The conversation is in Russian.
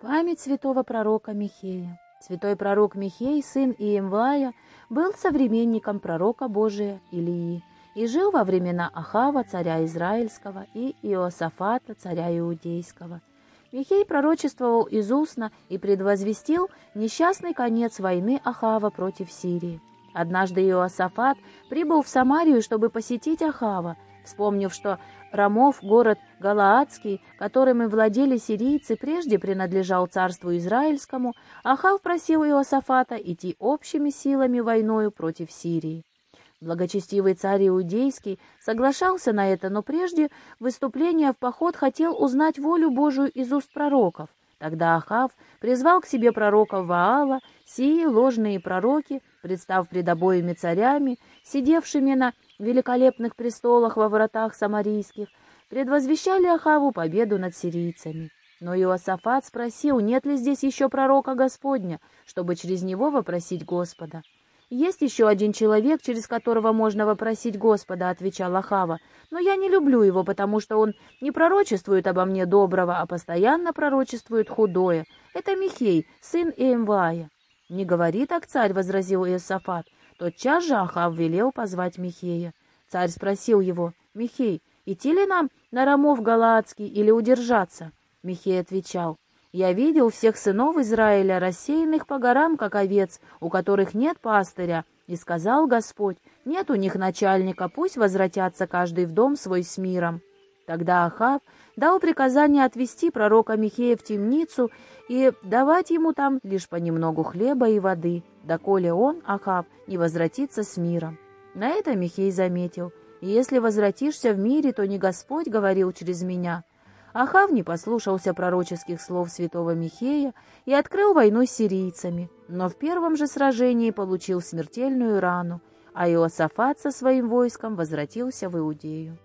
Память святого пророка Михея. Святой пророк Михей, сын Иемвая, был современником пророка Божия Илии и жил во времена Ахава, царя Израильского, и Иосафата, царя Иудейского. Михей пророчествовал из устно и предвозвестил несчастный конец войны Ахава против Сирии. Однажды Иосафат прибыл в Самарию, чтобы посетить Ахава, вспомнив, что Рамов, город Галаадский, которым и владели сирийцы, прежде принадлежал царству Израильскому, Ахав просил Иосафата идти общими силами войною против Сирии. Благочестивый царь Иудейский соглашался на это, но прежде выступления в поход хотел узнать волю Божию из уст пророков. Тогда Ахав призвал к себе пророков Ваала, сии ложные пророки, представ пред царями, сидевшими на великолепных престолах во вратах самарийских, предвозвещали Ахаву победу над сирийцами. Но Иосафат спросил, нет ли здесь еще пророка Господня, чтобы через него вопросить Господа. «Есть еще один человек, через которого можно вопросить Господа», — отвечал Ахава, «но я не люблю его, потому что он не пророчествует обо мне доброго, а постоянно пророчествует худое. Это Михей, сын Иемвая». «Не говори так, царь», — возразил Иосафат, Тотчас же Ахав велел позвать Михея. Царь спросил его, «Михей, идти ли нам на Рамов Галаадский или удержаться?» Михей отвечал, «Я видел всех сынов Израиля, рассеянных по горам, как овец, у которых нет пастыря, и сказал Господь, нет у них начальника, пусть возвратятся каждый в дом свой с миром». Тогда Ахав дал приказание отвести пророка Михея в темницу и давать ему там лишь понемногу хлеба и воды, доколе он, Ахав, не возвратится с миром. На это Михей заметил, «Если возвратишься в мире, то не Господь говорил через меня». Ахав не послушался пророческих слов святого Михея и открыл войну с сирийцами, но в первом же сражении получил смертельную рану, а Иосафат со своим войском возвратился в Иудею.